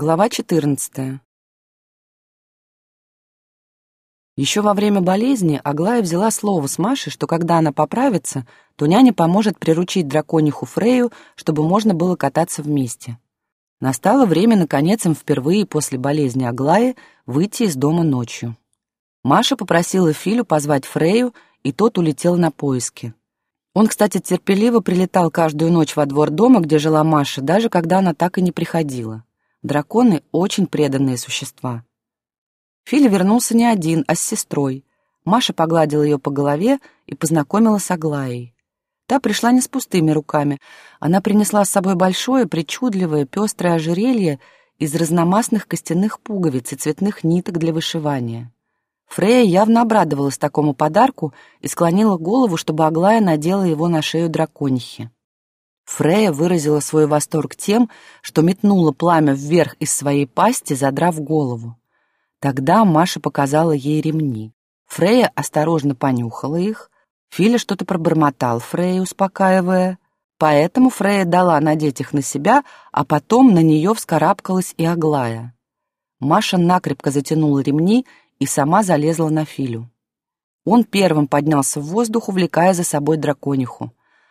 Глава 14. Еще во время болезни Аглая взяла слово с Машей, что когда она поправится, то няня поможет приручить дракониху Фрею, чтобы можно было кататься вместе. Настало время, наконец, им впервые после болезни Аглаи выйти из дома ночью. Маша попросила Филю позвать Фрею, и тот улетел на поиски. Он, кстати, терпеливо прилетал каждую ночь во двор дома, где жила Маша, даже когда она так и не приходила. Драконы — очень преданные существа. Филя вернулся не один, а с сестрой. Маша погладила ее по голове и познакомила с Аглаей. Та пришла не с пустыми руками. Она принесла с собой большое, причудливое, пестрое ожерелье из разномастных костяных пуговиц и цветных ниток для вышивания. Фрея явно обрадовалась такому подарку и склонила голову, чтобы Аглая надела его на шею драконихи. Фрея выразила свой восторг тем, что метнула пламя вверх из своей пасти, задрав голову. Тогда Маша показала ей ремни. Фрея осторожно понюхала их. Филя что-то пробормотал Фрея, успокаивая. Поэтому Фрея дала надеть их на себя, а потом на нее вскарабкалась и Аглая. Маша накрепко затянула ремни и сама залезла на Филю. Он первым поднялся в воздух, увлекая за собой дракониху.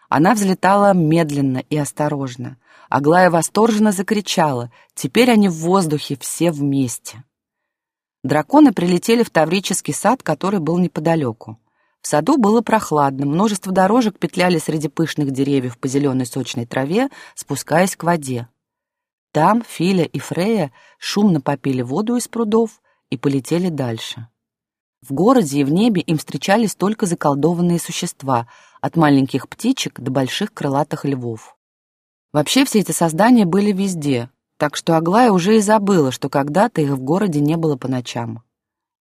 Она взлетала медленно и осторожно. Аглая восторженно закричала. Теперь они в воздухе, все вместе. Драконы прилетели в Таврический сад, который был неподалеку. В саду было прохладно, множество дорожек петляли среди пышных деревьев по зеленой сочной траве, спускаясь к воде. Там Филя и Фрея шумно попили воду из прудов и полетели дальше. В городе и в небе им встречались только заколдованные существа, от маленьких птичек до больших крылатых львов. Вообще все эти создания были везде, так что Аглая уже и забыла, что когда-то их в городе не было по ночам.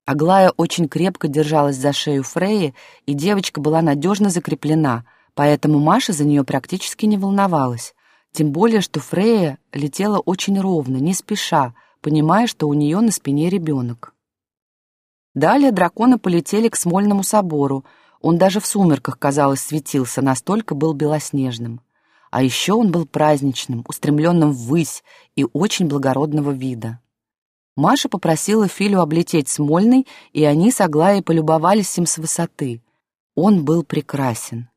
Аглая очень крепко держалась за шею Фреи, и девочка была надежно закреплена, поэтому Маша за нее практически не волновалась. Тем более, что Фрея летела очень ровно, не спеша, понимая, что у нее на спине ребенок. Далее драконы полетели к Смольному собору. Он даже в сумерках, казалось, светился, настолько был белоснежным. А еще он был праздничным, устремленным ввысь и очень благородного вида. Маша попросила Филю облететь Смольный, и они с Аглаей полюбовались им с высоты. Он был прекрасен.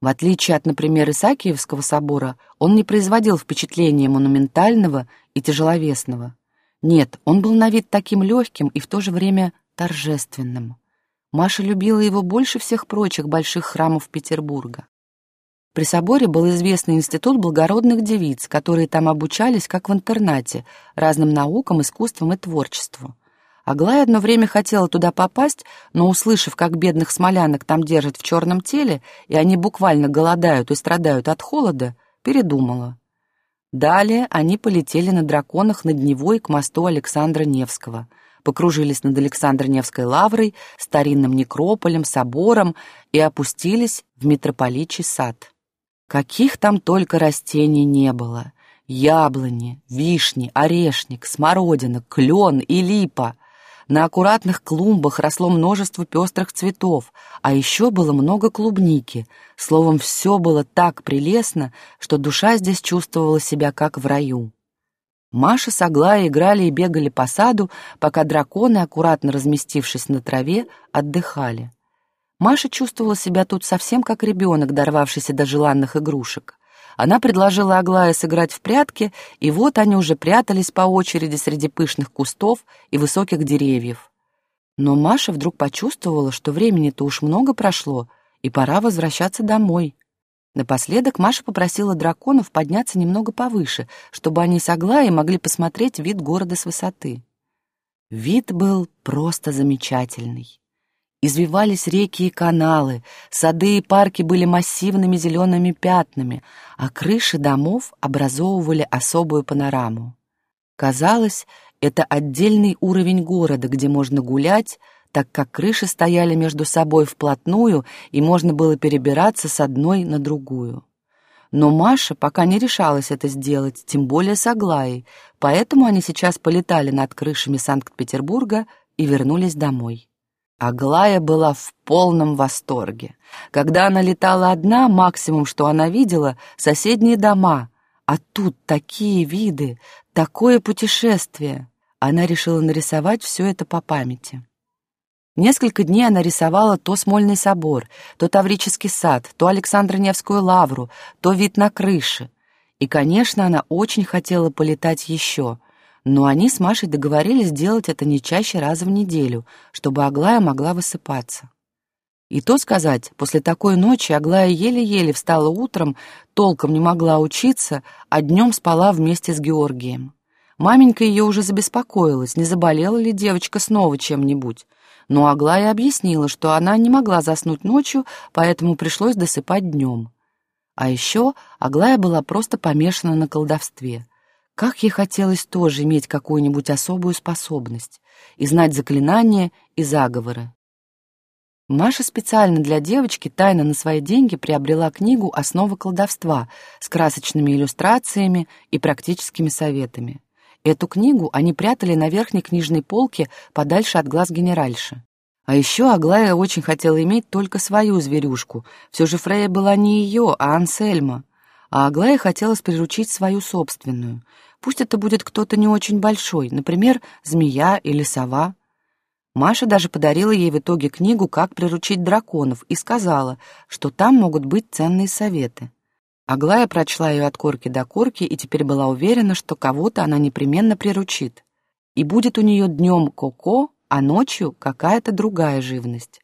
В отличие от, например, Исаакиевского собора, он не производил впечатления монументального и тяжеловесного. Нет, он был на вид таким легким и в то же время торжественным. Маша любила его больше всех прочих больших храмов Петербурга. При соборе был известный институт благородных девиц, которые там обучались, как в интернате, разным наукам, искусствам и творчеству. Аглая одно время хотела туда попасть, но, услышав, как бедных смолянок там держат в черном теле, и они буквально голодают и страдают от холода, передумала. Далее они полетели на драконах над Невой к мосту Александра Невского — покружились над Александро-Невской лаврой, старинным некрополем, собором и опустились в митрополичий сад. Каких там только растений не было. Яблони, вишни, орешник, смородина, клен и липа. На аккуратных клумбах росло множество пестрых цветов, а еще было много клубники. Словом, все было так прелестно, что душа здесь чувствовала себя как в раю. Маша с Аглаей играли и бегали по саду, пока драконы, аккуратно разместившись на траве, отдыхали. Маша чувствовала себя тут совсем как ребенок, дорвавшийся до желанных игрушек. Она предложила Аглае сыграть в прятки, и вот они уже прятались по очереди среди пышных кустов и высоких деревьев. Но Маша вдруг почувствовала, что времени-то уж много прошло, и пора возвращаться домой. Напоследок Маша попросила драконов подняться немного повыше, чтобы они с Аглаей могли посмотреть вид города с высоты. Вид был просто замечательный. Извивались реки и каналы, сады и парки были массивными зелеными пятнами, а крыши домов образовывали особую панораму. Казалось, это отдельный уровень города, где можно гулять, так как крыши стояли между собой вплотную, и можно было перебираться с одной на другую. Но Маша пока не решалась это сделать, тем более с Аглаей, поэтому они сейчас полетали над крышами Санкт-Петербурга и вернулись домой. Аглая была в полном восторге. Когда она летала одна, максимум, что она видела, соседние дома, А тут такие виды, такое путешествие. Она решила нарисовать все это по памяти. Несколько дней она рисовала то Смольный собор, то Таврический сад, то Александро-Невскую лавру, то вид на крыши. И, конечно, она очень хотела полетать еще, но они с Машей договорились сделать это не чаще раза в неделю, чтобы Аглая могла высыпаться. И то сказать, после такой ночи Аглая еле-еле встала утром, толком не могла учиться, а днем спала вместе с Георгием. Маменька ее уже забеспокоилась, не заболела ли девочка снова чем-нибудь но Аглая объяснила, что она не могла заснуть ночью, поэтому пришлось досыпать днем. А еще Аглая была просто помешана на колдовстве. Как ей хотелось тоже иметь какую-нибудь особую способность и знать заклинания и заговоры. Маша специально для девочки тайно на свои деньги приобрела книгу «Основы колдовства» с красочными иллюстрациями и практическими советами. Эту книгу они прятали на верхней книжной полке подальше от глаз генеральши. А еще Аглая очень хотела иметь только свою зверюшку. Все же Фрея была не ее, а Ансельма. А Аглая хотелось приручить свою собственную. Пусть это будет кто-то не очень большой, например, змея или сова. Маша даже подарила ей в итоге книгу «Как приручить драконов» и сказала, что там могут быть ценные советы. Аглая прочла ее от корки до корки и теперь была уверена, что кого-то она непременно приручит. И будет у нее днем коко, а ночью какая-то другая живность.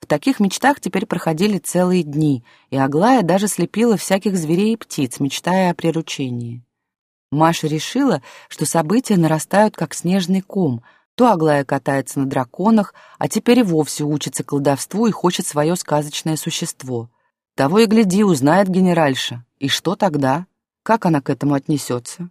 В таких мечтах теперь проходили целые дни, и Аглая даже слепила всяких зверей и птиц, мечтая о приручении. Маша решила, что события нарастают как снежный ком. То Аглая катается на драконах, а теперь и вовсе учится колдовству и хочет свое сказочное существо — того и гляди, узнает генеральша. И что тогда? Как она к этому отнесется?